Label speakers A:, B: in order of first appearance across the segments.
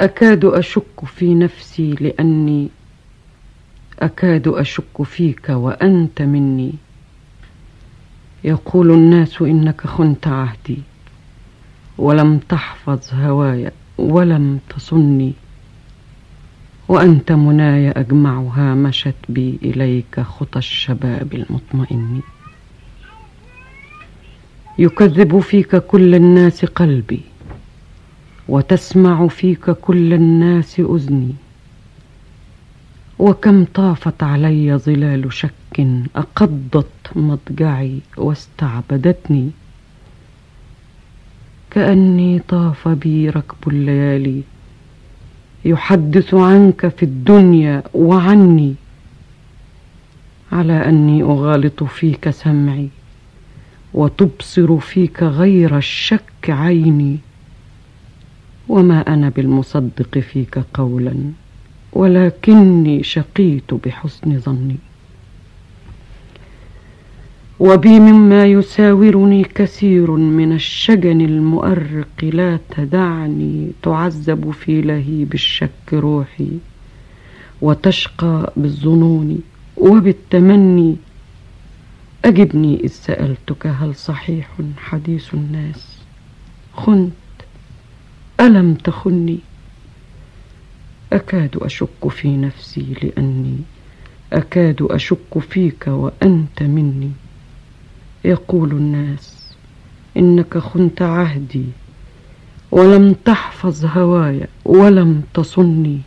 A: أكاد أشك في نفسي لأني أكاد أشك فيك وأنت مني. يقول الناس إنك خنت عهدي ولم تحفظ هواي ولم تصني وأنت مناي أجمعها مشت بي إليك خطى الشباب المطمئن. يكذب فيك كل الناس قلبي وتسمع فيك كل الناس أذني. وكم طافت علي ظلال شك أقضت مضجعي واستعبدتني. كأني طاف بي ركب الليالي يحدث عنك في الدنيا وعني. على أني أغالط فيك سمعي وتبصر فيك غير الشك عيني. وما أنا بالمصدق فيك قولا ولكني شقيت بحسن ظني. وبي مما يساورني كثير من الشجن المؤرق لا تدعني تعذب في لهيب الشك روحي وتشقى بالظنون وبالتمني. أجبني إذ سألتك هل صحيح حديث الناس؟ خنت ألم تخني؟ أكاد أشك في نفسي لأني أكاد أشك فيك وأنت مني. يقول الناس إنك خنت عهدي ولم تحفظ هواي ولم تصني.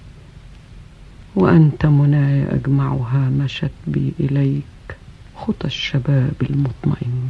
A: وأنت مناي أجمعها مشت بي إليك خطى الشباب المطمئن.